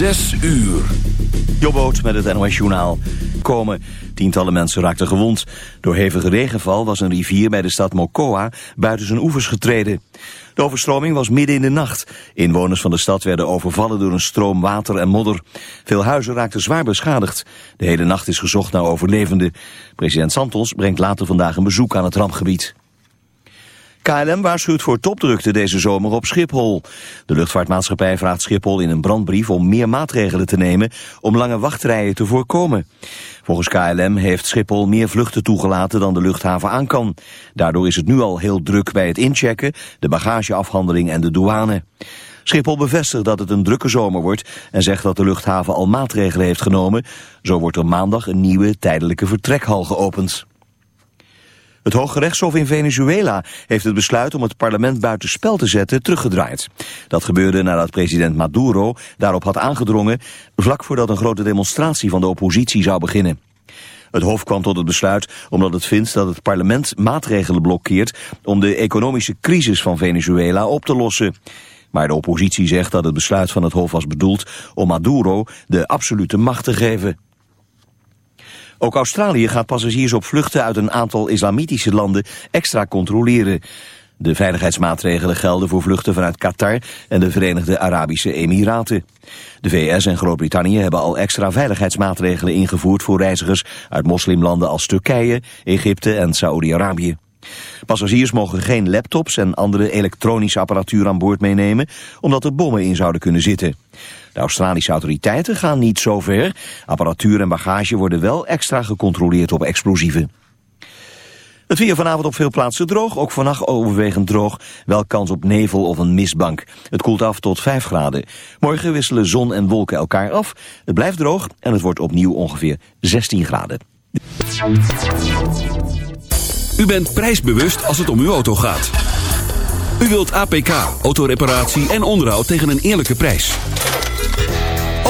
Zes uur. Jobboot met het NOS Journaal. Komen. Tientallen mensen raakten gewond. Door hevige regenval was een rivier bij de stad Mokoa buiten zijn oevers getreden. De overstroming was midden in de nacht. Inwoners van de stad werden overvallen door een stroom water en modder. Veel huizen raakten zwaar beschadigd. De hele nacht is gezocht naar overlevenden. President Santos brengt later vandaag een bezoek aan het rampgebied. KLM waarschuwt voor topdrukte deze zomer op Schiphol. De luchtvaartmaatschappij vraagt Schiphol in een brandbrief om meer maatregelen te nemen om lange wachtrijen te voorkomen. Volgens KLM heeft Schiphol meer vluchten toegelaten dan de luchthaven aan kan. Daardoor is het nu al heel druk bij het inchecken, de bagageafhandeling en de douane. Schiphol bevestigt dat het een drukke zomer wordt en zegt dat de luchthaven al maatregelen heeft genomen. Zo wordt er maandag een nieuwe tijdelijke vertrekhal geopend. Het Hoge Rechtshof in Venezuela heeft het besluit om het parlement buitenspel te zetten teruggedraaid. Dat gebeurde nadat president Maduro daarop had aangedrongen vlak voordat een grote demonstratie van de oppositie zou beginnen. Het Hof kwam tot het besluit omdat het vindt dat het parlement maatregelen blokkeert om de economische crisis van Venezuela op te lossen. Maar de oppositie zegt dat het besluit van het Hof was bedoeld om Maduro de absolute macht te geven. Ook Australië gaat passagiers op vluchten uit een aantal islamitische landen extra controleren. De veiligheidsmaatregelen gelden voor vluchten vanuit Qatar en de Verenigde Arabische Emiraten. De VS en Groot-Brittannië hebben al extra veiligheidsmaatregelen ingevoerd voor reizigers uit moslimlanden als Turkije, Egypte en Saoedi-Arabië. Passagiers mogen geen laptops en andere elektronische apparatuur aan boord meenemen, omdat er bommen in zouden kunnen zitten. De Australische autoriteiten gaan niet zo ver. Apparatuur en bagage worden wel extra gecontroleerd op explosieven. Het weer vanavond op veel plaatsen droog, ook vannacht overwegend droog. Wel kans op nevel of een mistbank. Het koelt af tot 5 graden. Morgen wisselen zon en wolken elkaar af. Het blijft droog en het wordt opnieuw ongeveer 16 graden. U bent prijsbewust als het om uw auto gaat. U wilt APK, autoreparatie en onderhoud tegen een eerlijke prijs.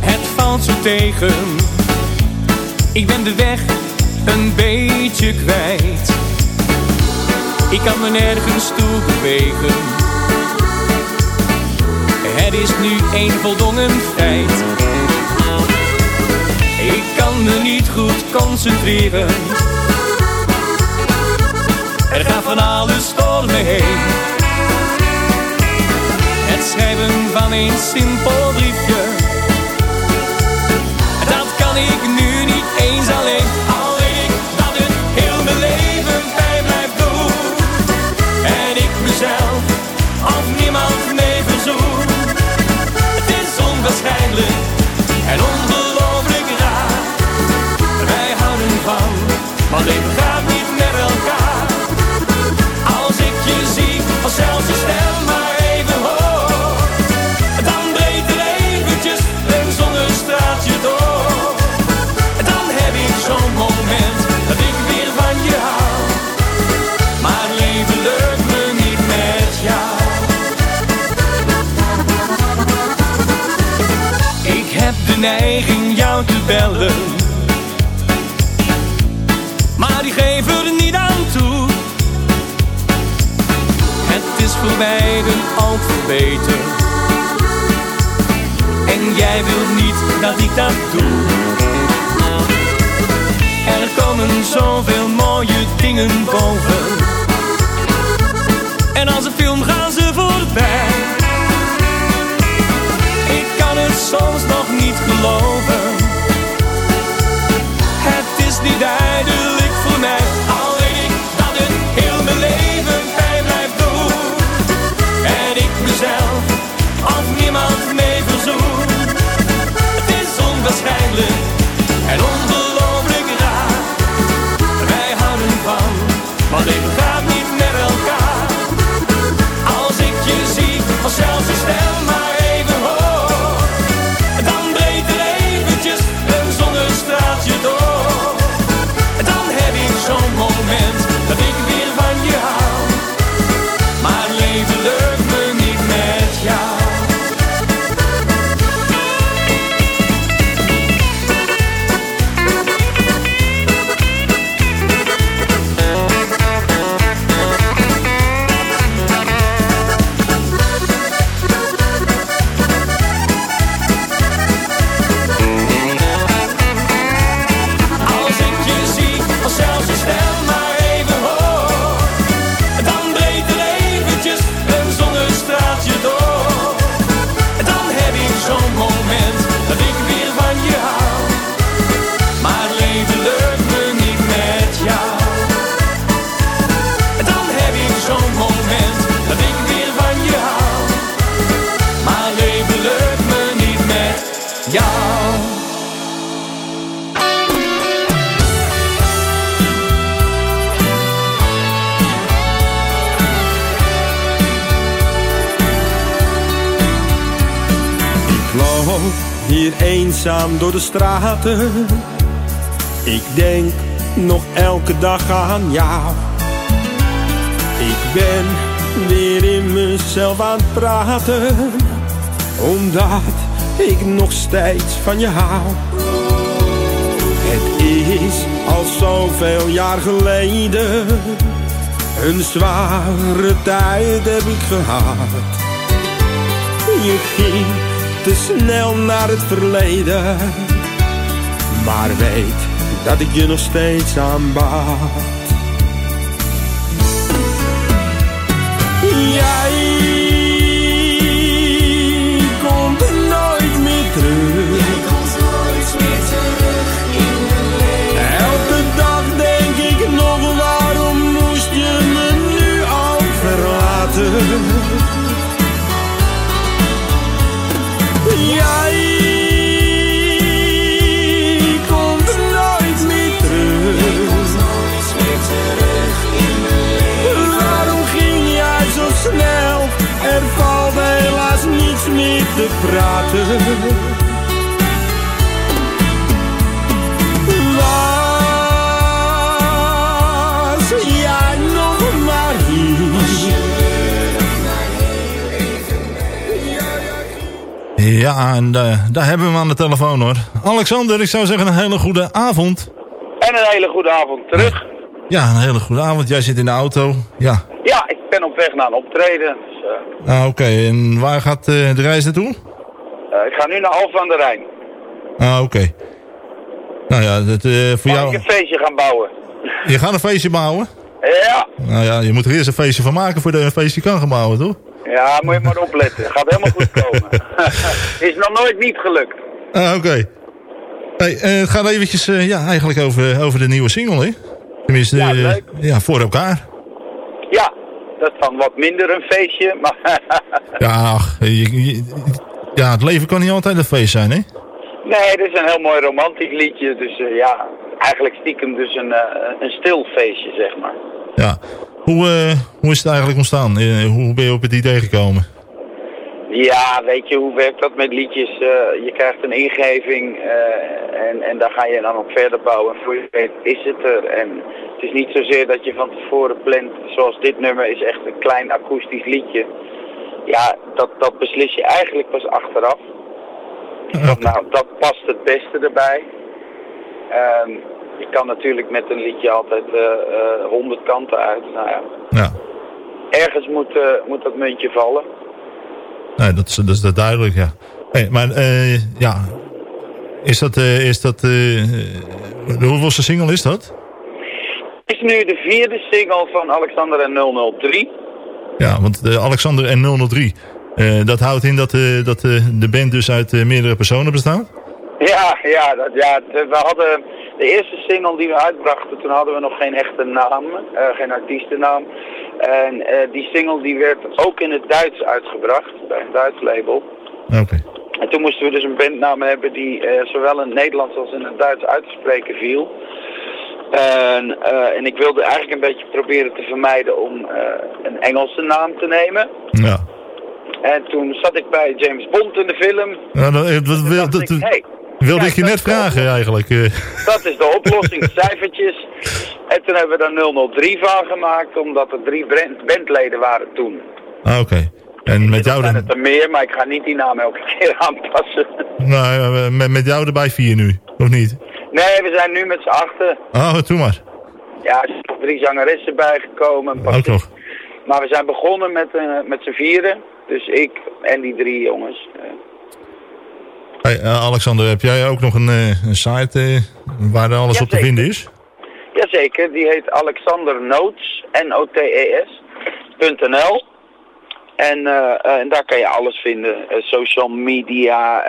Het valt zo tegen. Ik ben de weg een beetje kwijt. Ik kan me nergens toe bewegen. Het is nu een voldongen feit. Ik kan me niet goed concentreren. Er gaat van alles door me heen. Schrijven van een simpel briefje. Dat kan ik nu niet eens alleen. Al ik dat het heel mijn leven bij blijft doen En ik mezelf of niemand mee verzoen. Het is onwaarschijnlijk en ongelooflijk raar. Wij houden van, maar leven gaat neiging jou te bellen. Maar die geven er niet aan toe. Het is voor beiden al beter. En jij wilt niet dat ik dat doe. Er komen zoveel mooie dingen boven. En als een film gaan ze voorbij. Het soms nog niet geloven. Het is niet duidelijk straten. Ik denk nog elke dag aan jou. Ik ben weer in mezelf aan het praten. Omdat ik nog steeds van je hou. Het is al zoveel jaar geleden. Een zware tijd heb ik gehad. Je ging te snel naar het verleden. Maar weet dat ik je nog steeds aanbaat. Jij te praten. Was jij nog maar hier? Ja, en eh, daar hebben we hem aan de telefoon hoor. Alexander, ik zou zeggen een hele goede avond. En een hele goede avond terug. Ja, een hele goede avond. Jij zit in de auto. Ja. Ja, ik ben op weg naar een optreden. Ah, Oké, en waar gaat eh, de reis naartoe? eh, ik ga nu naar Alphen aan de Rijn. Ah, oké. Nou ja, dat, eh, voor jou... ik een feestje gaan bouwen? Je gaat een feestje bouwen? Ja, Nou ja, je moet er eerst een feestje van maken voordat je een feestje kan gaan bouwen, toch? ja, moet je maar opletten. Gaat helemaal goed komen. Is nog nooit niet gelukt. Ah, oké. Hey, eh, het gaat eventjes ja, eigenlijk over, over de nieuwe single, hè? Tenminste, Ja, ja, voor elkaar. Dat is dan wat minder een feestje, maar Ja, ach, je- je- ja, het leven kan niet altijd een feest zijn, hè? nee, dit is een heel mooi romantisch liedje. Dus eh, ja, eigenlijk stiekem dus een, eh, een stil feestje, zeg maar. Ja. Hoe, eh, hoe is het eigenlijk ontstaan? Hoe ben je op het idee gekomen? Ja, weet je, hoe werkt dat met liedjes? Je krijgt een ingeving en, en daar ga je dan op verder bouwen. En voor je weet is het er. En het is niet zozeer dat je van tevoren plant, zoals dit nummer is echt een klein akoestisch liedje. Ja, dat, dat beslis je eigenlijk pas achteraf. Nou, dat past het beste erbij. Ehm, je kan natuurlijk met een liedje altijd honderd kanten uit. Nou ja. Ja. ergens moet, eh, moet dat muntje vallen. Nee, dat is, dat is dat duidelijk, ja. Hey, maar eh, ja, is dat, eh, is dat eh, de hoeveelste single is dat? Het is nu de vierde single van Alexander en 003. Ja, want eh, Alexander en 003, eh, dat houdt in dat, eh, dat de band dus uit meerdere personen bestaat? Ja, ja, dat, ja we hadden de eerste single die we uitbrachten, toen hadden we nog geen echte naam, geen artiestennaam. En die single die werd ook in het Duits uitgebracht, bij een Duits label. Oké. En toen moesten we dus een bandnaam hebben die zowel in het Nederlands als in het Duits uit te spreken viel. En, eh, en ik wilde eigenlijk een beetje proberen te vermijden om eh, een Engelse naam te nemen. Ja. En toen zat ik bij James Bond in de film. Nou, dat, hey, wilde ik je net vragen eigenlijk. eh. Dat is de oplossing, cijfertjes. En toen hebben we daar 003 van gemaakt, omdat er drie bandleden waren toen. Ah, oké. En met jou zijn dan? het er meer, maar ik ga niet die naam elke keer aanpassen. Nou, ja, met, met jou erbij vier nu, of niet? Nee, we zijn nu met z'n achten. Oh, doe maar. Ja, er zijn drie zangeressen bijgekomen. Ook nog. Maar we zijn begonnen met, eh, met z'n vieren. Dus ik en die drie jongens. Hey, eh, Alexander, heb jij ook nog een, eh, een site waar alles op te vinden is? Jazeker, die heet Alexander Notes, N-O-T-E-S, .nl. En, eh, eh, en daar kan je alles vinden. Eh, social media,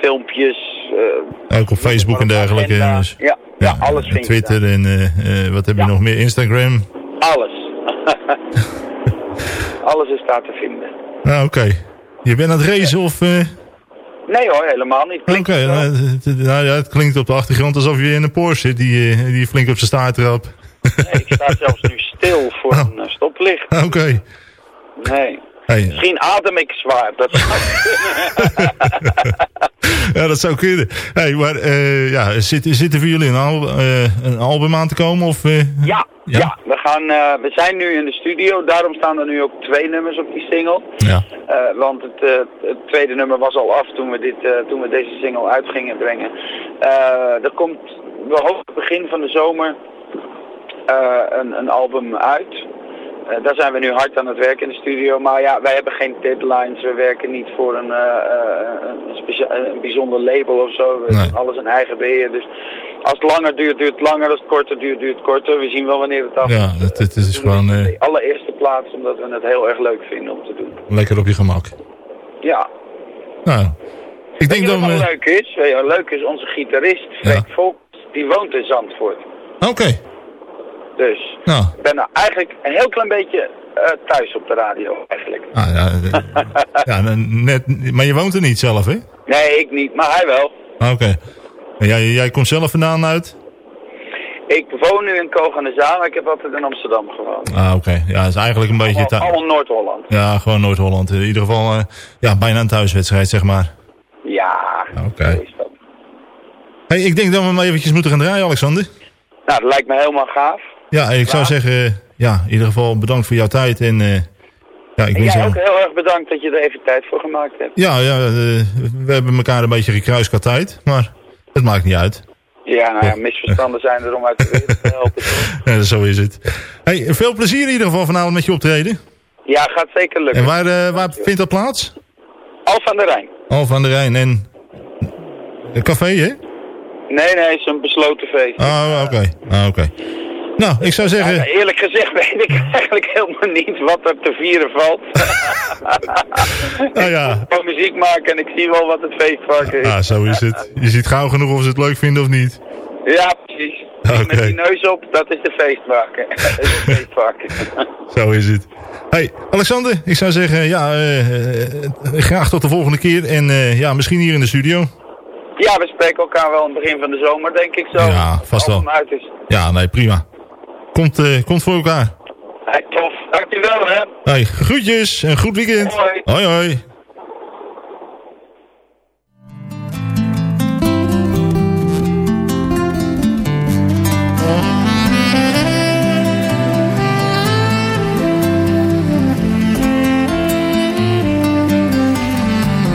filmpjes. Ook op Facebook en dergelijke. dus. Ja, ja, alles vind Twitter en wat heb je nog meer? Instagram? Alles. alles is daar te vinden. Ah, oké. Je bent aan het racen of... Nee hoor, helemaal niet. Oké, nou, nou ja, het klinkt op de achtergrond alsof je in een Porsche zit die, die flink op zijn staart trapt. Nee, ik sta zelfs nu stil voor een eh, stoplicht. Oké. Nee. Hey, Misschien adem ik zwaar. Dat zou ja, dat zou kunnen. Hey, maar eh, ja, zit, zit er voor jullie een, al, eh, een album aan te komen? Of, eh? ja, Ja? ja. we, gaan, we zijn nu in de studio. Daarom staan er nu ook twee nummers op die single. Ja. Want het, het tweede nummer was al af toen we, dit, toen we deze single uit gingen brengen. Er komt, we hopen begin van de zomer een, een album uit. Eh, daar zijn we nu hard aan het werken in de studio. Maar ja, wij hebben geen deadlines. We werken niet voor een, eh, een, een bijzonder label of zo. We Nee. doen alles in eigen beheer. Dus als het langer duurt, duurt het langer. Als het korter duurt, duurt het korter. We zien wel wanneer het af Ja, het, het is gewoon de allereerste plaats omdat we het heel erg leuk vinden om te doen. lekker op je gemak. Ja. Nou, ik denk dat wat wel we... leuk is? Leuk is? Onze gitarist, Freek Volk, die woont in Zandvoort. Oké, Dus nou. ik ben nou eigenlijk een heel klein beetje eh, thuis op de radio eigenlijk. Ah, ja, eh, ja, net, maar je woont er niet zelf, hè? Nee, ik niet, maar hij wel. Ah, Oké. En Jij, jij komt zelf vandaan uit? Ik woon nu in Koganezaan, maar ik heb altijd in Amsterdam gewoond. Ah, oké. Ja, dat is eigenlijk een beetje... Allemaal, thu- allemaal Noord-Holland. Ja, gewoon Noord-Holland. In ieder geval, eh, ja, bijna een thuiswedstrijd, zeg maar. Ja, Oké. is dat. Hey, ik denk dat we maar eventjes moeten gaan draaien, Alexander. Nou, dat lijkt me helemaal gaaf. Ja, ik zou zeggen, ja, in ieder geval bedankt voor jouw tijd. En eh, ja, ik En jij jou... ook heel erg bedankt dat je er even tijd voor gemaakt hebt. Ja, ja eh, we hebben elkaar een beetje gekruist qua tijd, maar het maakt niet uit. Ja, nou ja, misverstanden zijn er om uit de wereld te helpen. Ja, zo is het. Hey, veel plezier in ieder geval vanavond met je optreden. Ja, gaat zeker lukken. En waar, eh, waar vindt dat plaats? Alf aan de Rijn. Alphen aan de Rijn en... Een café, hè? Nee, nee, het is een besloten feest. Oh, oké. Ah, oké. Nou, ik zou Ja, zeggen... eerlijk gezegd weet ik eigenlijk helemaal niet wat er te vieren valt. Nou ja, Ik kan muziek maken en ik zie wel wat het feestvarken is. ah, zo is het. Je ziet gauw genoeg of ze het leuk vinden of niet. Ja, precies. Oké. Met die neus op, dat is de feestvarken. dat is feestvarken. Zo is het. Hey, Alexander, ik zou zeggen, ja, eh, eh, graag tot de volgende keer. En eh, ja, misschien hier in de studio. ja, we spreken elkaar wel in het begin van de zomer, denk ik zo. Ja, vast wel. uit is. Ja, nee, prima. Komt, eh, komt voor elkaar. Hey, tof. Dankjewel, hè. Hey, groetjes en goed weekend. Hoi. Hoi, hoi.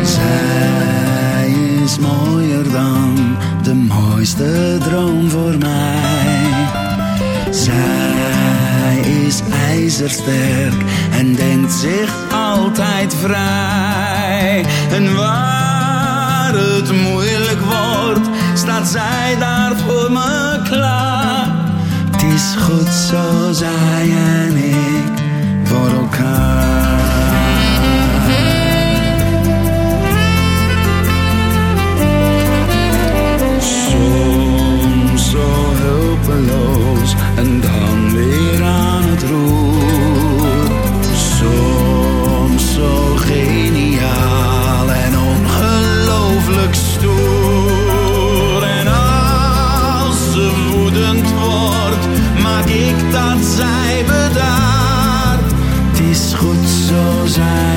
Zij is mooier dan de mooiste droom voor mij. Zij is ijzersterk en denkt zich altijd vrij. En waar het moeilijk wordt, staat zij daar voor me klaar. Het is goed zo, zij en ik, voor elkaar. zo zijn.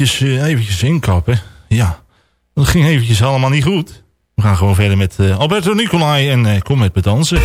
eventjes, eh, eventjes inkappen. Ja, dat ging eventjes allemaal niet goed. We gaan gewoon verder met eh, Alberto Nicolai en eh, Kom met Bedansen.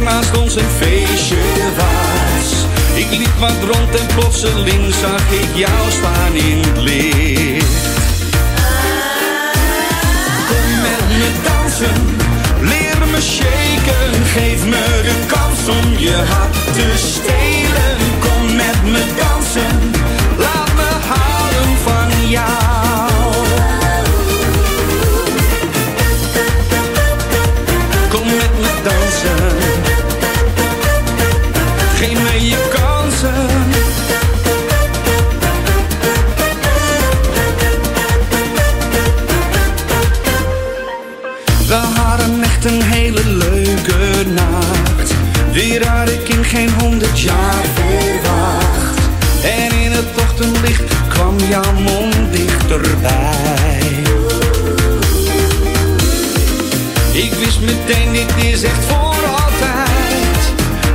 naast ons een feestje was. Ik liep wat rond en plotseling zag ik jou staan in het licht. Kom met me dansen, leer me shaken, geef me de kans om je hart te stelen. Kom met me dansen meteen, dit is echt voor altijd.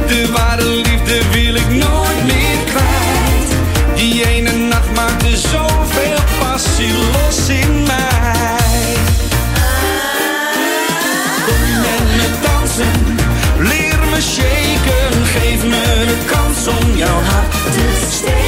De ware liefde wil ik nooit meer kwijt. Die ene nacht maakte zoveel passie los in mij. Kom met me dansen, leer me shaken. Geef me de kans om jouw hart te stelen.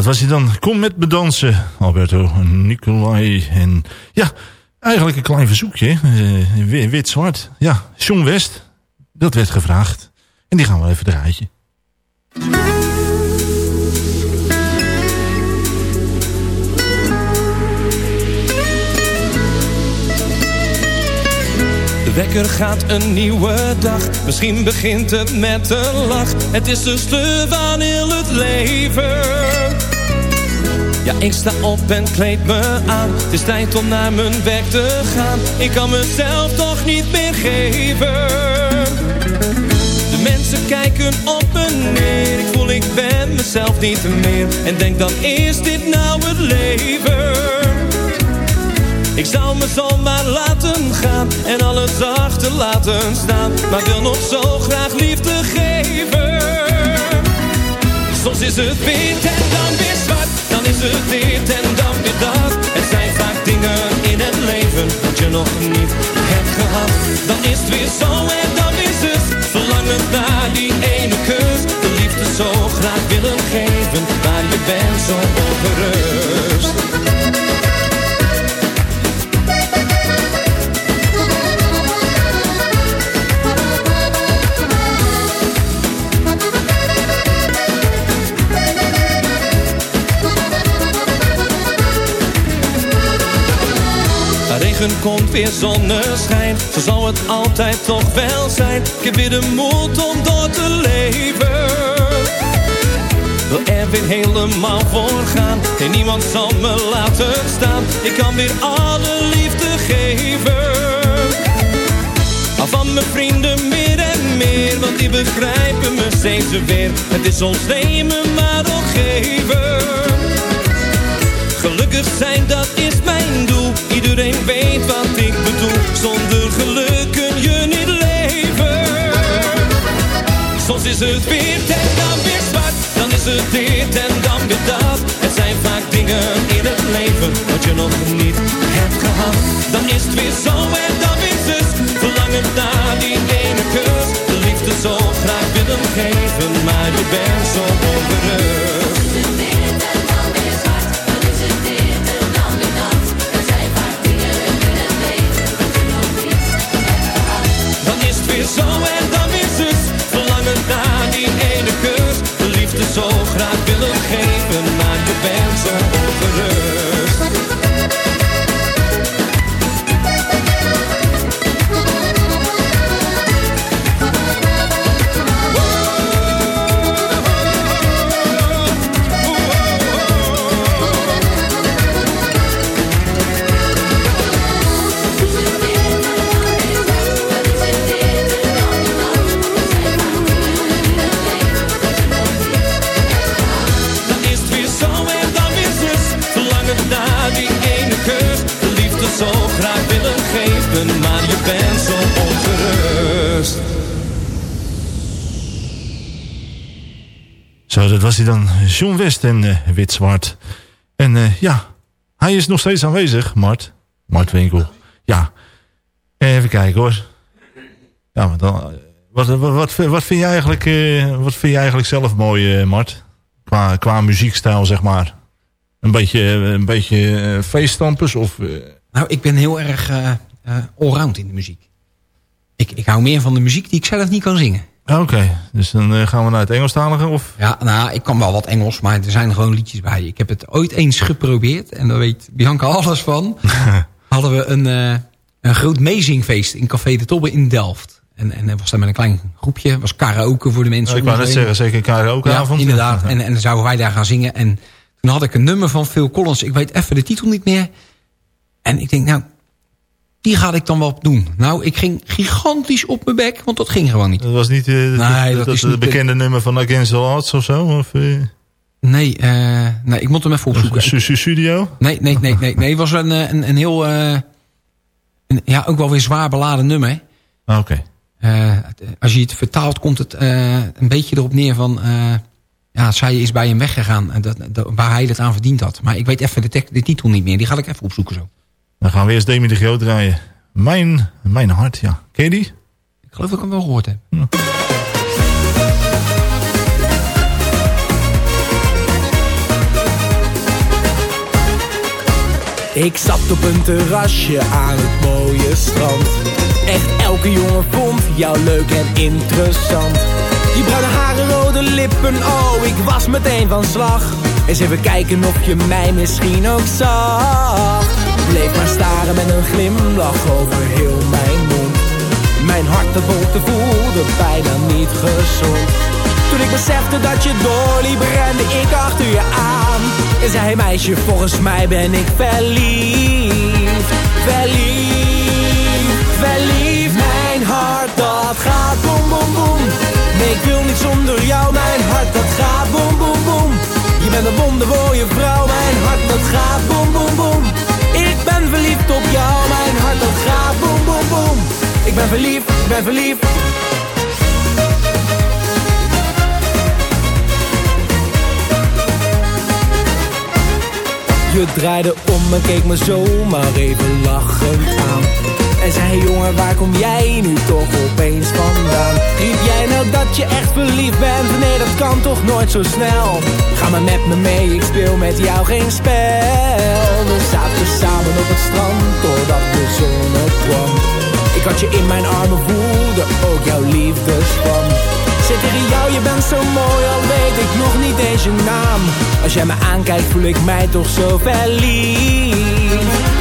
Dat was hij dan. Kom met me dansen, Alberto Nicolai. En ja, eigenlijk een klein verzoekje. eh, wi- Wit-zwart. Ja, John West. Dat werd gevraagd. En die gaan we even draaien. De wekker gaat een nieuwe dag. Misschien begint het met een lach. Het is de sleur van heel het leven. Ja, ik sta op en kleed me aan. Het is tijd om naar mijn werk te gaan. Ik kan mezelf toch niet meer geven. De mensen kijken op me neer. Ik voel ik ben mezelf niet meer. En denk dan is dit nou het leven? Ik zou me zomaar laten gaan en alles achter laten staan. Maar wil nog zo graag liefde geven. Soms is het wit en dan weer zwart. Dit en dan weer dat. Het zijn vaak dingen in het leven dat je nog niet hebt gehad. Dan is het weer zo en dan is het verlangen naar die ene kus. De liefde zo graag willen geven, maar je bent zo ongerust. Regen komt weer zonneschijn, zo zal het altijd toch wel zijn. Ik heb weer de moed om door te leven. Wil er weer helemaal voor gaan, en niemand zal me laten staan. Ik kan weer alle liefde geven. Al van mijn vrienden meer en meer, want die begrijpen me steeds weer. Het is ons nemen, maar ook geven. Gelukkig zijn, dat is mijn. Iedereen weet wat ik bedoel. Zonder geluk kun je niet leven. Soms is het wit en dan weer zwart. Dan is het dit en dan weer dat. Het zijn vaak dingen in het leven wat je nog niet hebt gehad. Dan is het weer zo en dan weer zus. Verlangen naar die ene kus. De liefde zo graag willen geven, maar je bent zo ongerust. Dan. John West en uh, Wit Zwart. En uh, ja, hij is nog steeds aanwezig, Mart. Mart Winkel. Ja. Even kijken hoor. Ja, dan, wat, wat, wat, wat, vind je eigenlijk, wat vind je eigenlijk zelf mooi, Mart? Qua, qua muziekstijl, zeg maar. Een beetje, een beetje feeststampers of... Nou, ik ben heel erg allround in de muziek. Ik, ik hou meer van de muziek die ik zelf niet kan zingen. Oké, dus dan uh, gaan we naar het Engelstalige? Of? Ja, nou, ik kan wel wat Engels, maar er zijn gewoon liedjes bij. Ik heb het ooit eens geprobeerd en daar weet Bianca alles van. Hadden we een, uh, een groot meezingfeest in Café de Tobbe in Delft. En, en was daar met een klein groepje, was karaoke voor de mensen. ik wou net zeggen, zeker karaokeavond. Ja, inderdaad. En, en dan zouden wij daar gaan zingen. En toen had ik een nummer van Phil Collins, ik weet even de titel niet meer. En ik denk, nou, die ga ik dan wel doen. Nou, ik ging gigantisch op mijn bek, want dat ging gewoon niet. Dat was niet, uh, nee, dat, dat, is het bekende nummer van Against All Odds of zo? Of, uh... Nee, uh, nee, ik moet hem even opzoeken. Studio? Nee, nee, nee, nee, nee. Het was een, een, een heel, een, ja, ook wel weer zwaar beladen nummer. Ah, oké. Okay. als je het vertaalt, komt het een beetje erop neer van... ja, zij is bij hem weggegaan, dat, dat, waar hij het aan verdiend had. Maar ik weet even de, de titel niet meer. Die ga ik even opzoeken zo. Dan gaan we eerst Demi de Groot draaien. Mijn, mijn hart, ja. Ken je die? Ik geloof dat ik hem wel gehoord heb. Ja. Ik zat op een terrasje aan het mooie strand. Echt elke jongen vond jou leuk en interessant. Je bruine haren, rode lippen, oh, ik was meteen van slag. Eens even kijken of je mij misschien ook zag. Bleef maar staren met een glimlach over heel mijn mond. Mijn hart de bolte voelde bijna niet gezond. Toen ik besefte dat je doorliep, rende ik achter je aan. En zei, meisje, volgens mij ben ik verliefd. Verliefd, verliefd. Mijn hart, dat gaat boem, boem, boem. Nee, ik wil niet zonder jou. Mijn hart, dat gaat boem, boem, boem. Je bent een wonderwooie vrouw. Mijn hart, dat gaat boem, boem, boem. Verliefd op jou. Mijn hart, dat gaat boem, boem, boem. Ik ben verliefd, ik ben verliefd. Je draaide om en keek me zomaar even lachend aan En zei jongen waar kom jij nu toch opeens vandaan? Riep jij nou dat je echt verliefd bent Nee dat kan toch nooit zo snel. Ga maar met me mee ik speel met jou geen spel. We zaten samen op het strand totdat de zon opkwam Ik had je in mijn armen voelde ook jouw liefdespan. Zeg tegen jou, je bent zo mooi, al weet ik nog niet eens je naam. Als jij me aankijkt, voel ik mij toch zo verliefd.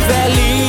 Verliefd,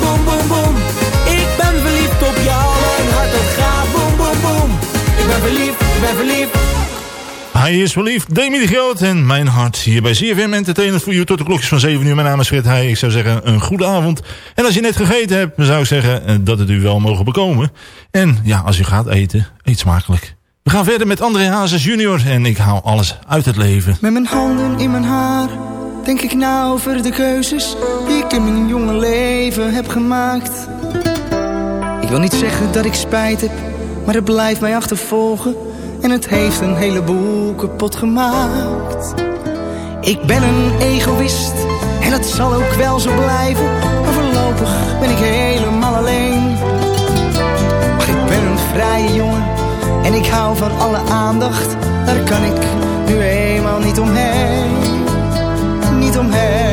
boem, boem, boem. Ik ben verliefd op jou, mijn hart, dat gaat boem, boem, boem. Ik ben verliefd, ik ben verliefd. Hij is verliefd, Demi de Groot en mijn hart hier bij CFM Entertainment voor u tot de klokjes van 7 uur. Mijn naam is Fred Heij. Ik zou zeggen een goede avond. En als je net gegeten hebt, zou ik zeggen eh, dat het u wel mogen bekomen. En ja, als u gaat eten, eet smakelijk. We gaan verder met André Hazes junior en ik haal alles uit het leven. Met mijn handen in mijn haar denk ik na over de keuzes die ik in mijn jonge leven heb gemaakt. Ik wil niet zeggen dat ik spijt heb, maar het blijft mij achtervolgen en het heeft een heleboel kapot gemaakt. Ik ben een egoïst en dat zal ook wel zo blijven. Maar voorlopig ben ik helemaal alleen. Maar ik ben een vrije jongen en ik hou van alle aandacht. Daar kan ik nu eenmaal niet omheen. Niet omheen.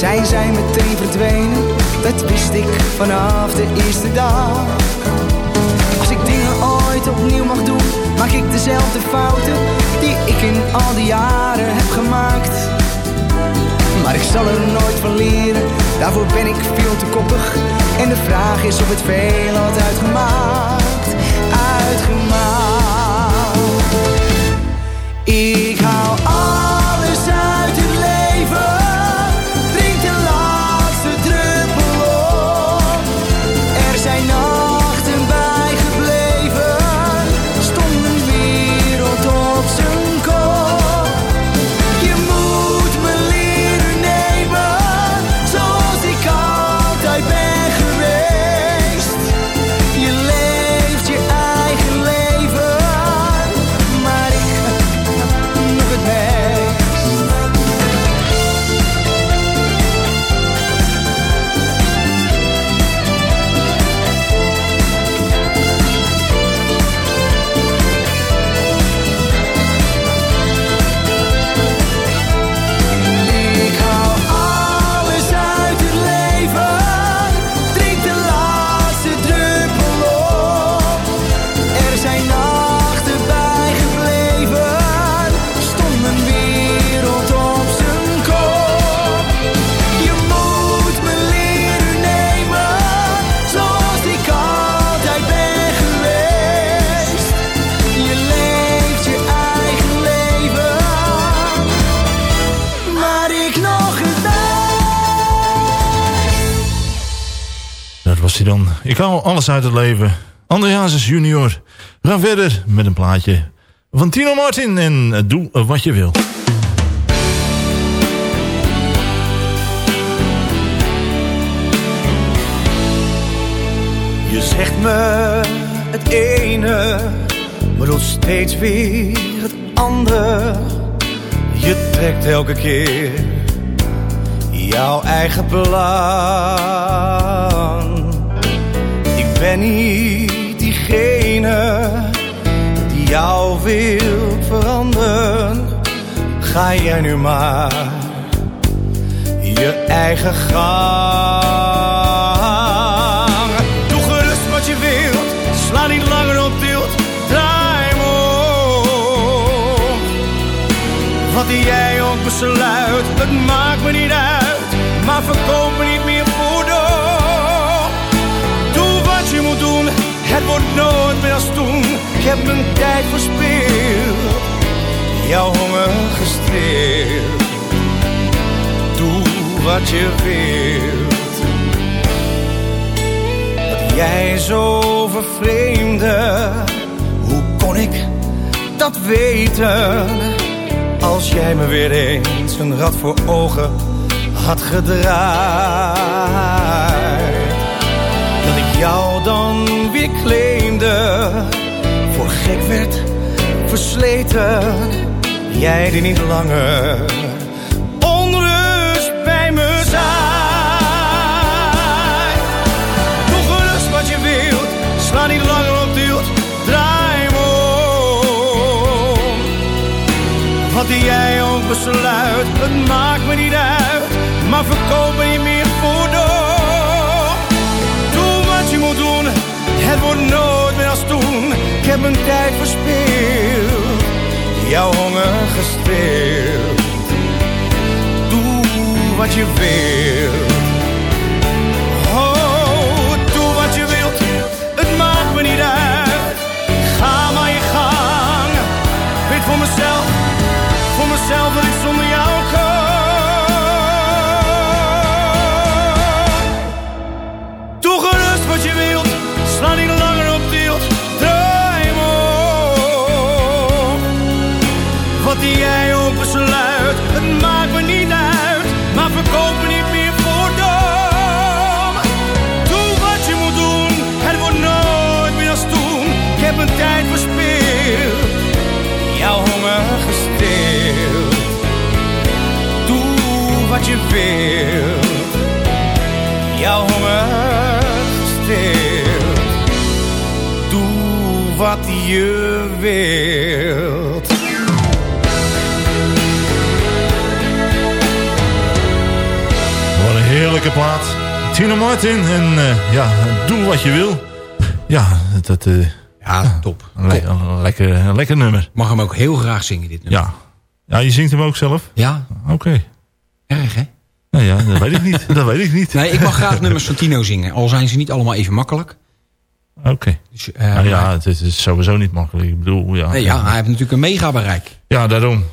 Zijn zij meteen verdwenen? Dat wist ik vanaf de eerste dag. Als ik dingen ooit opnieuw mag doen, maak ik dezelfde fouten die ik in al die jaren heb gemaakt. Maar ik zal er nooit van leren, daarvoor ben ik veel te koppig. En de vraag is of het veel had uitgemaakt. Uit het leven. Andreas junior. We gaan verder met een plaatje van Tino Martin. En doe wat je wil. Je zegt me het ene, maar doet steeds weer het ander. Je trekt elke keer jouw eigen plan. Ben niet diegene die jou wil veranderen. Ga jij nu maar je eigen gang. Doe gerust wat je wilt, sla niet langer op tilt, draai hem om. Wat jij ook besluit, het heb mijn tijd verspeeld, jouw honger gestreeld. Doe wat je wilt. Dat jij zo vervreemde, hoe kon ik dat weten? Als jij me weer eens een rad voor ogen had gedraaid. Dat ik jou dan weer claimde, gek werd, versleten. Jij die niet langer onrust bij me zijn. Doe gerust wat je wilt, sla niet langer op tilt, draai hem om. Wat jij ook besluit, het maakt me niet uit, maar verkoop me meer voor door. Doe wat je moet doen, het wordt nooit heb mijn tijd verspeeld, jouw honger gestreeld. wat je wilt. Oh, doe wat je wilt, het maakt me niet uit. Ga maar je gang. Weet voor mezelf, voor mezelf dat ik zonder Wilt, jouw honger. Doe wat je wilt. Wat een heerlijke plaat. Tina Martin en eh, ja, doe wat je wil. Ja, dat... eh, Ja, top. een, le- een lekker, een lekker nummer. Mag hem ook heel graag zingen, dit nummer. Ja. ja, je zingt hem ook zelf? Ja, Oké. erg hè? Nou ja, dat weet ik niet. Dat weet ik niet. Nee, ik mag graag nummers van Tino zingen. Al zijn ze niet allemaal even makkelijk. Oké. Dus, eh, Nou ja, het is, het is sowieso niet makkelijk. Ik bedoel, ja. nee, ja, hij heeft natuurlijk een mega bereik. Ja, daarom.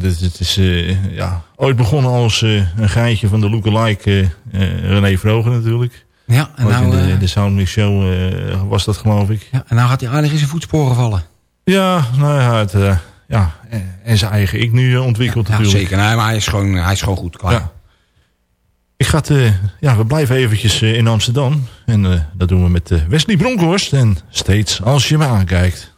Dus het is eh, ja, ooit begonnen als een geintje van de lookalike René Vroger natuurlijk. Ja, en nou, in de, de Soundmix Show was dat geloof ik. ja, en nou gaat hij aardig in zijn voetsporen vallen. Ja, nou ja, het, ja en- zijn eigen ik nu ontwikkeld Ja, natuurlijk. zeker. Nee, maar hij is gewoon, hij is gewoon goed klaar. Ja. Ik ga het, eh, ja, we blijven eventjes eh, in Amsterdam. En eh, dat doen we met Wesley Bronkhorst. En steeds als je me aankijkt.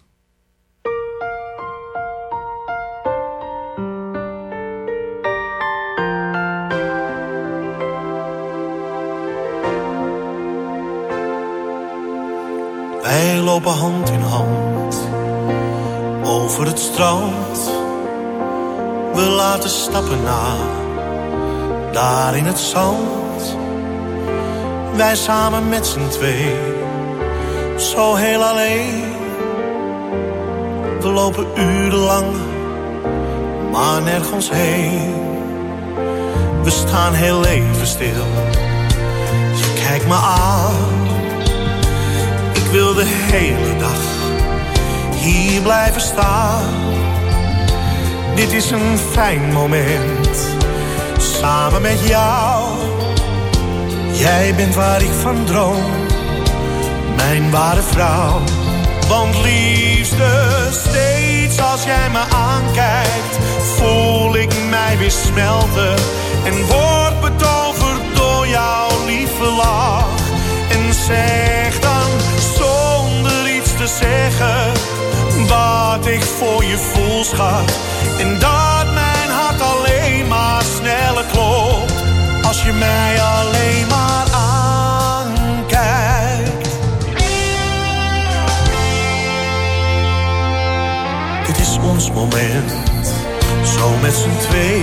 Wij lopen hand in hand over het strand. We laten stappen na, daar in het zand. Wij samen met z'n twee, zo heel alleen. We lopen urenlang, maar nergens heen. We staan heel even stil, je kijkt me aan. Ik wil de hele dag hier blijven staan. Dit is een fijn moment, samen met jou. Jij bent waar ik van droom, mijn ware vrouw. Want liefste, steeds als jij me aankijkt, voel ik mij weer smelten. En word betoverd door jouw lieve lach. En zeg dan zonder iets te zeggen wat ik voor je voel, schat. Als je mij alleen maar aankijkt. Dit is ons moment, zo met z'n twee.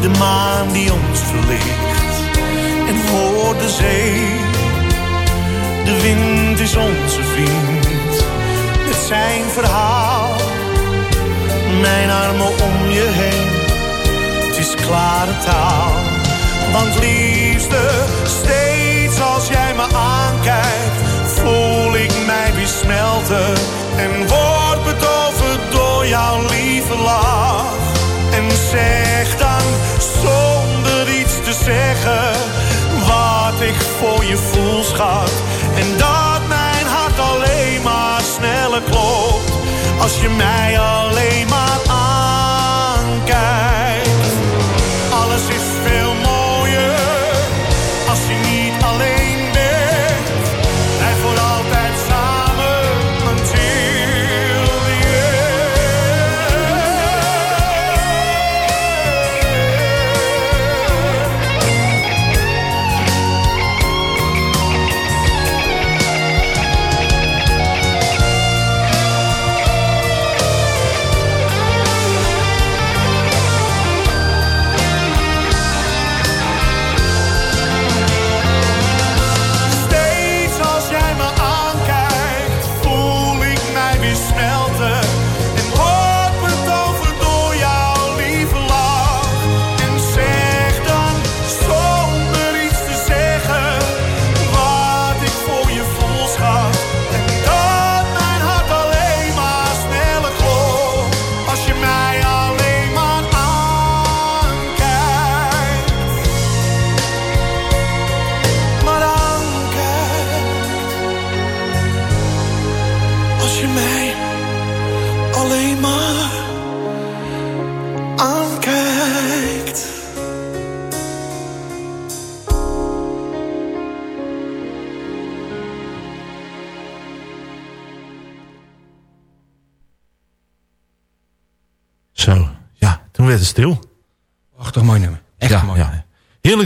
De maan die ons verlicht en hoor de zee. De wind is onze vriend met zijn verhaal. Mijn armen om je heen, het klare taal. Want liefste, steeds als jij me aankijkt, voel ik mij weer smelten. En word betoverd door jouw lieve lach. En zeg dan zonder iets te zeggen wat ik voor je voel, schat. En dat mijn hart alleen maar sneller klopt als je mij alleen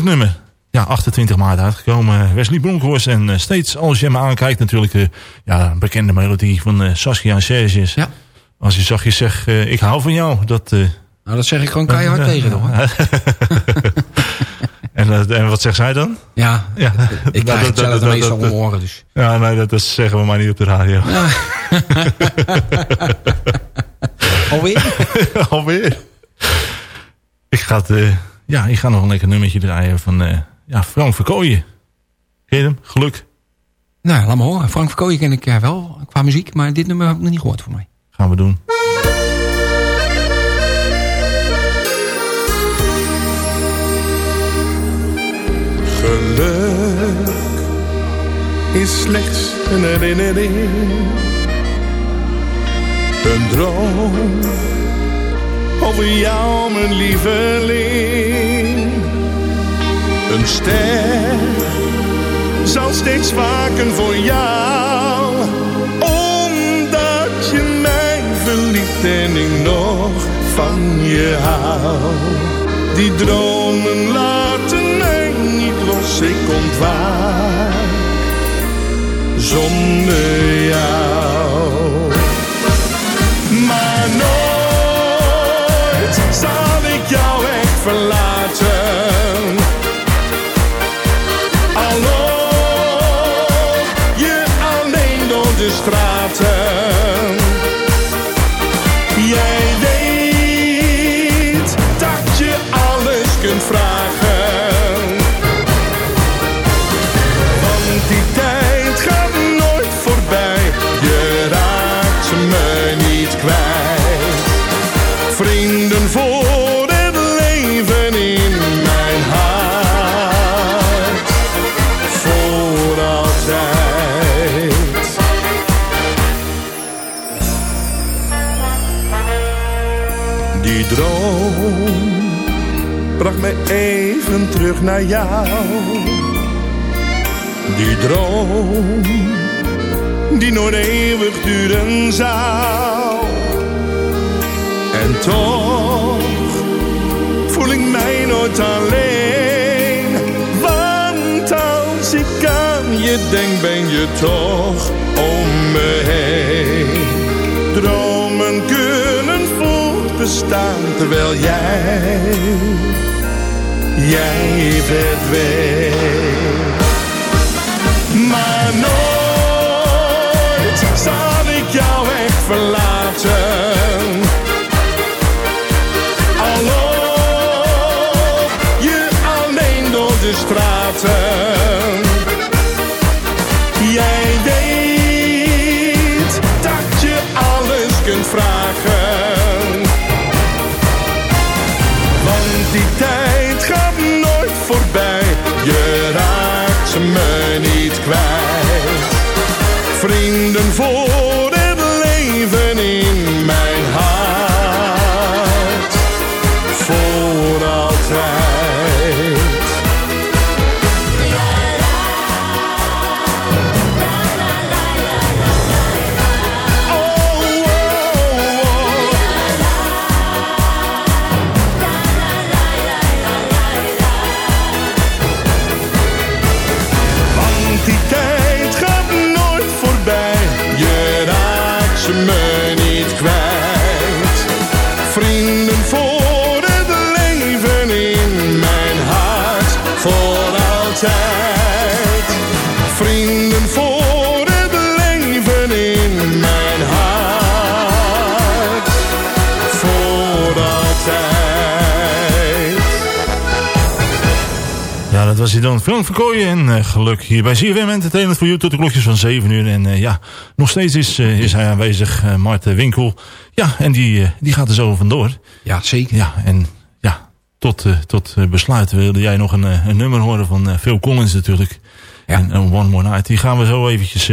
Nummer. Ja, 28 maart uitgekomen. Wesley Bronkhorst en uh, steeds als je me aankijkt natuurlijk uh, ja, een bekende melodie van Saskia en Serge Ja. Als je zachtjes zegt, ik hou van jou. Dat, nou, dat zeg ik gewoon keihard tegen hoor. en, en wat zegt zij dan? Ja, ja. ik krijg het zelf meestal om oren dus. Ja, nee, dat, dat, zeggen we maar niet op de radio. Ja. Alweer? Alweer. Ik ga, het, uh, ja, ik ga nog een lekker nummertje draaien van uh, ja, Frank Verkooyen. Ken je hem? Geluk. Nou, laat me horen. Frank Verkooyen ken ik uh, wel qua muziek, maar dit nummer heb ik nog niet gehoord voor mij. Gaan we doen. Geluk is slechts een herinnering. Een droom over jou, mijn lieveling. Een ster zal steeds waken voor jou, omdat je mij verliet en ik nog van je hou. Die dromen laten mij niet los, ik ontwaak zonder jou. Die droom bracht me even terug naar jou. Die droom die nooit eeuwig duren zou. En toch voel ik mij nooit alleen. Je denk, ben je toch om me heen. Dromen kunnen voortbestaan terwijl jij, jij verdween. Maar nooit zal ik jou echt verlaten. Al je alleen door de straten. Vrienden voor was hij dan. Frank Verkooyen en uh, geluk hier bij CFM Entertainment voor u tot de klokjes van 7 uur. En uh, ja, nog steeds is, uh, is hij aanwezig, Marten Winkel. Ja, en die, die gaat er zo vandoor. Ja, zeker. Ja, en ja, tot, tot besluit wilde jij nog een, een nummer horen van Phil Collins natuurlijk. Ja. En One More Night. Die gaan we zo eventjes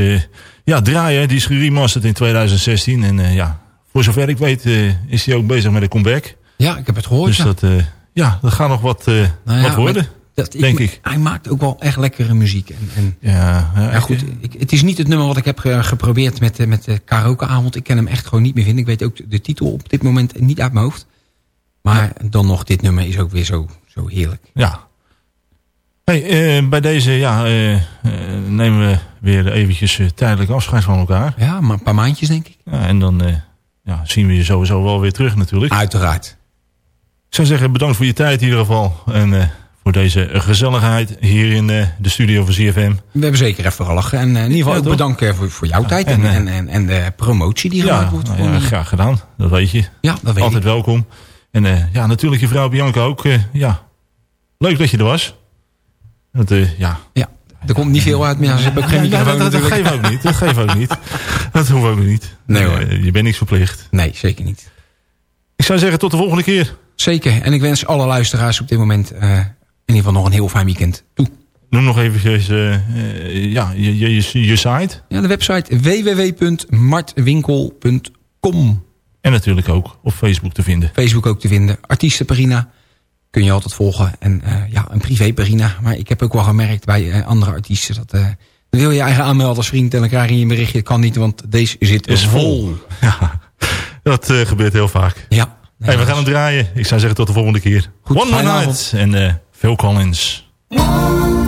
ja, draaien. Die is geremasterd in 2016. En ja, voor zover ik weet is hij ook bezig met een comeback. Ja, ik heb het gehoord. Dus ja. dat, ja, dat gaat nog wat, Nou ja, wat worden. Dat, denk ik. Hij maakt ook wel echt lekkere muziek. En, en ja, ja, ja, goed. Ik, het is niet het nummer wat ik heb ge, geprobeerd met, met de karaokeavond. Ik ken hem echt gewoon niet meer vinden. Ik weet ook de titel op dit moment niet uit mijn hoofd. Maar dan nog, dit nummer is ook weer zo, zo heerlijk. Ja. Hey, eh, bij deze ja, eh, eh, nemen we weer eventjes eh, tijdelijk afscheid van elkaar. Ja, maar een paar maandjes denk ik. Ja, en dan eh, ja, zien we je sowieso wel weer terug natuurlijk. Uiteraard. Ik zou zeggen, bedankt voor je tijd in ieder geval. En eh, voor deze gezelligheid hier in eh, de studio van CFM. We hebben zeker even gelachen. En eh, in ieder geval Ja, ook bedankt eh, voor, voor jouw tijd. en, En, en, en, de promotie die Ja, gemaakt wordt. nou ja, graag gedaan. Dat weet je. Ja, dat weet Altijd ik. welkom. En ja, natuurlijk je vrouw Bianca ook. ja, leuk dat je er was. Dat, ja. Ja, er komt niet veel uit. Maar ja, ze hebben ook geen Ja, ja, microfoon dat, dat natuurlijk. geeft ook niet. Dat geeft ook niet. Dat hoeft ook niet. Nee, hoor. Je bent niks verplicht. Nee, zeker niet. Ik zou zeggen tot de volgende keer. Zeker. En ik wens alle luisteraars op dit moment ieder geval nog een heel fijn weekend toe. Noem nog eventjes eh, eh, ja, je, je, je, site. Ja, de website www.martwinkel.com. En natuurlijk ook op Facebook te vinden. Facebook ook te vinden. Artiestenperina kun je altijd volgen. En eh, ja, een privéperina. Maar ik heb ook wel gemerkt bij andere artiesten... dat dan wil je je eigen aanmelden als vriend... en dan krijg je een berichtje. Dat kan niet, want deze zit Is vol. Ja, dat gebeurt heel vaak. Ja. Hey, we gaan hem draaien. Ik zou zeggen tot de volgende keer. Goed, One More Night. En Phil Collins.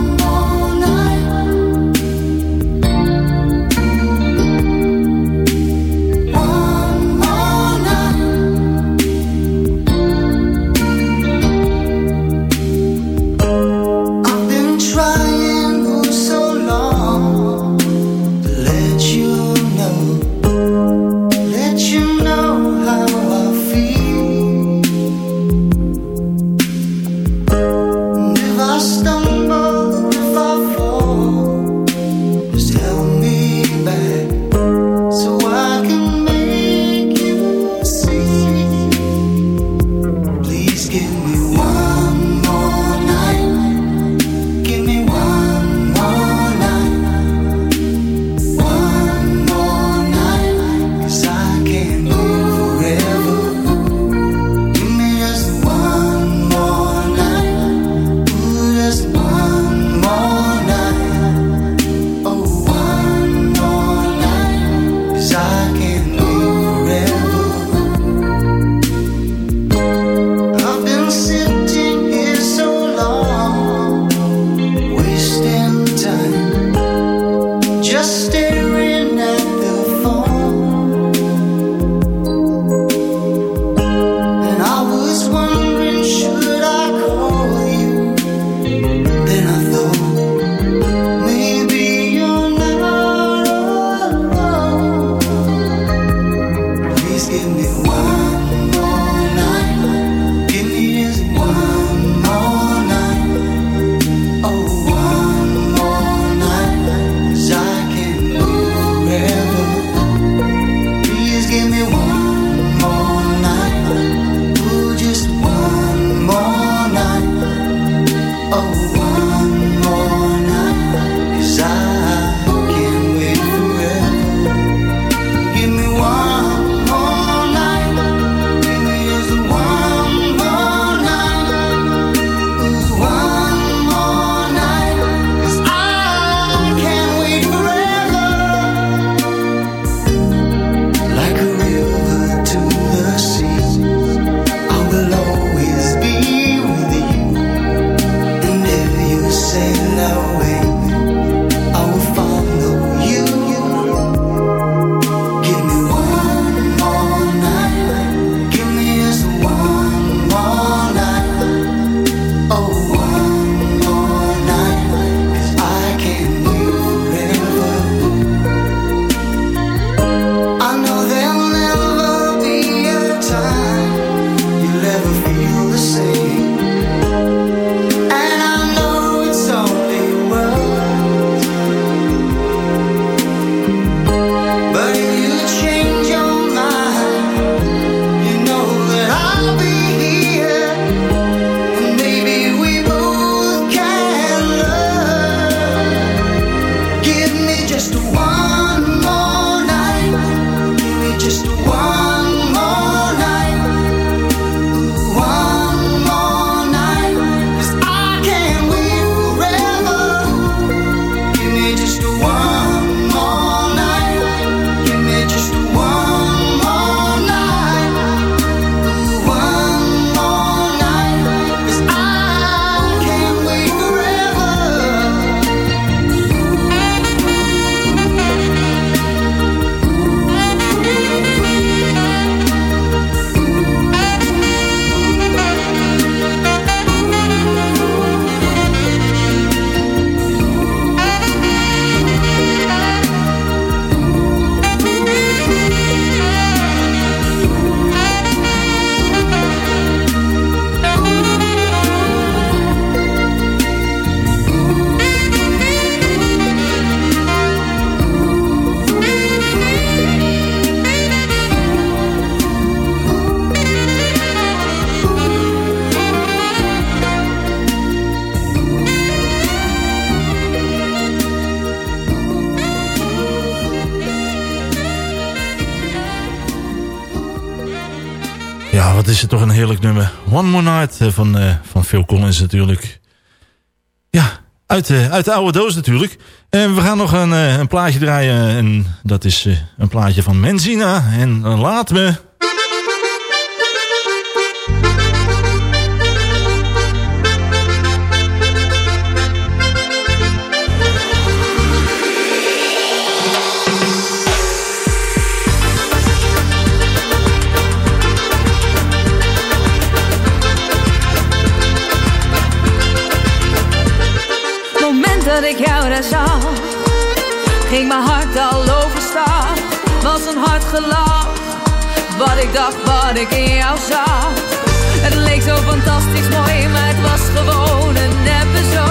is het toch een heerlijk nummer. One More eh, van, uh, van Phil Collins natuurlijk. Ja, uit, eh, uit de oude doos natuurlijk. En we gaan nog een, een plaatje draaien. En dat is een plaatje van Menzina. En Laat Me... dat ik jou daar zag, ging mijn hart al overstaan. Was een hard gelach, wat ik dacht, wat ik in jou zag. Het leek zo fantastisch mooi, maar het was gewoon een neppe zo.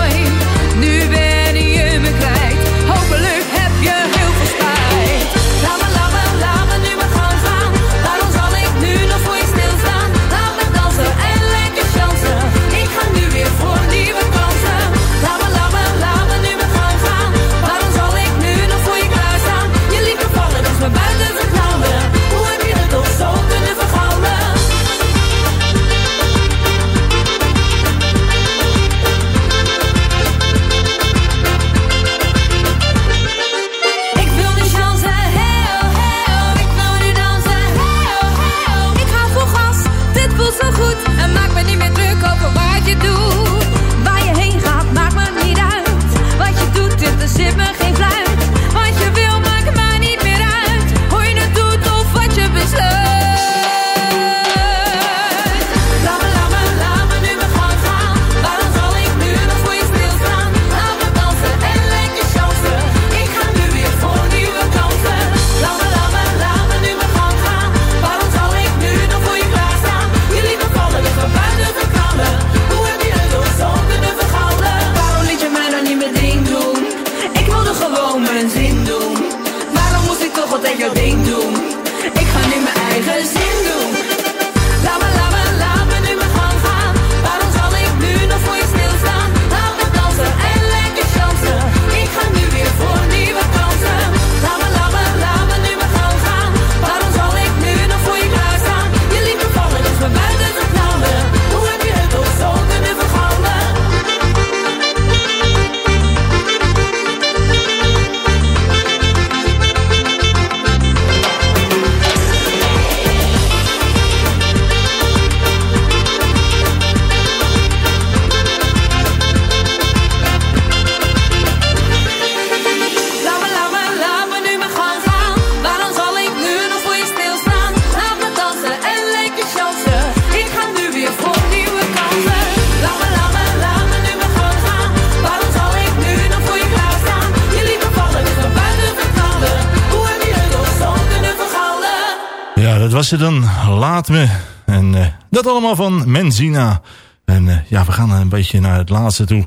ze dan, Laat Me. En eh, dat allemaal van Menzina. En eh, ja, we gaan een beetje naar het laatste toe.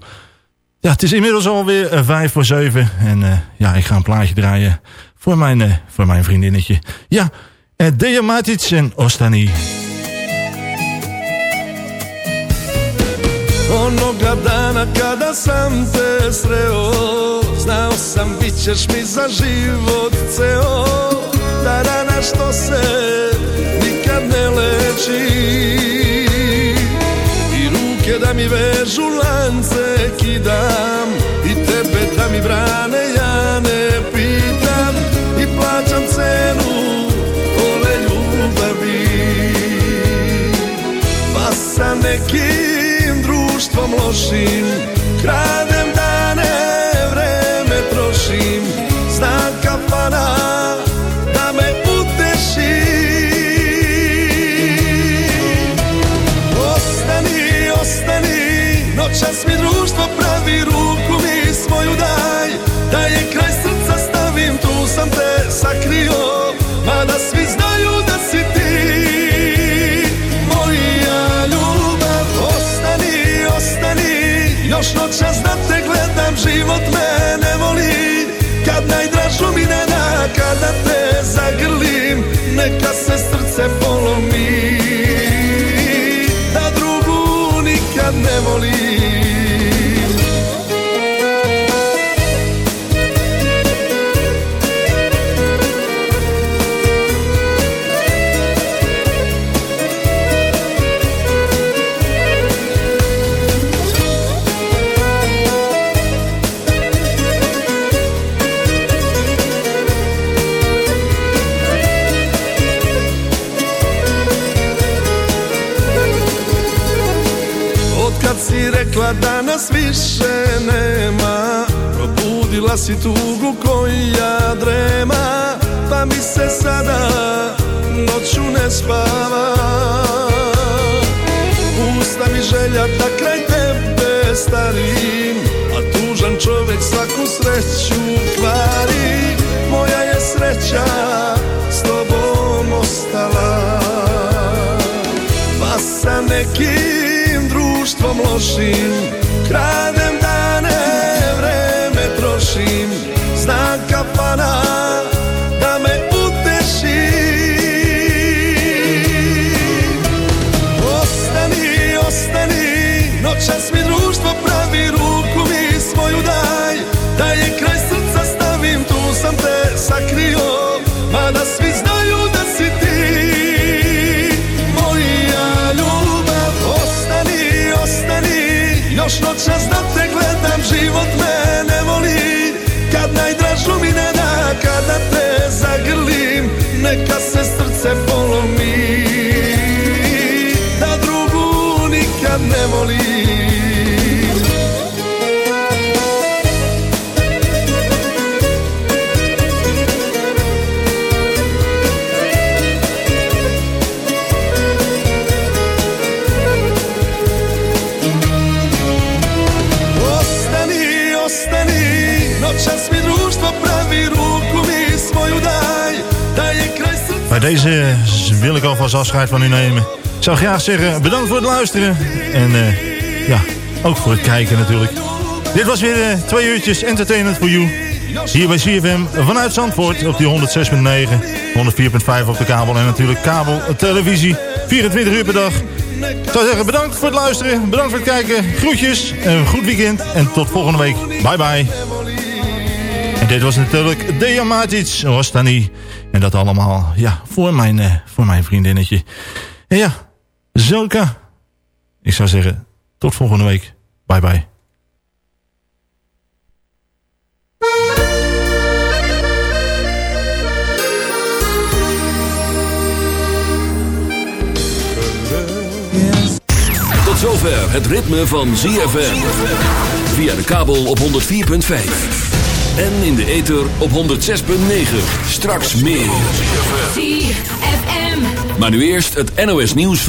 Ja, het is inmiddels alweer uh, vijf voor zeven. En ja, ik ga een plaatje draaien voor mijn, voor mijn vriendinnetje. Ja, uh, Deja en Ostani. Kada sam sam život ceo ta rana što se nikad ne leči. I ruke da mi vežu lance kidam. I tebe da mi brane ja ne pitam. I plaćam cenu ole ljubavi. Pa sa nekim društvom lošim se polomi Da drugu nikad ne volim nema. Probudila si tugu koja drema Pa mi se sada noću ne spava. Pusta mi želja da kraj tebe starim A tužan čovjek svaku sreću kvari. Moja je sreća s tobom ostala. Pa sa nekim društvom lošim Kradem Kafana da me uteši. Ostani, ostani, noćas mi društvo pravi ruku mi svoju daj. Da je kraj srca stavim, tu sam te sakrio Mada Bij deze wil ik alvast afscheid van u nemen. Zou graag zeggen, bedankt voor het luisteren. En eh, ja, ook voor het kijken natuurlijk. Dit was weer eh, twee uurtjes Entertainment for You. Hier bij CFM vanuit Zandvoort op die 106.9, 104.5 op de kabel. En natuurlijk kabel, televisie, 24 uur per dag. Ik zou zeggen, bedankt voor het luisteren. Bedankt voor het kijken. Groetjes, een goed weekend. En tot volgende week. Bye bye. En dit was natuurlijk Dejan Matic, Rostani. En dat allemaal, ja, voor mijn, eh, voor mijn vriendinnetje. En ja, Zelka. Ik zou zeggen, tot volgende week. Bye bye. Tot zover het ritme van ZFM. Via de kabel op 104.5. En in de ether op 106.9. Straks meer. ZFM. Maar nu eerst het NOS nieuws van...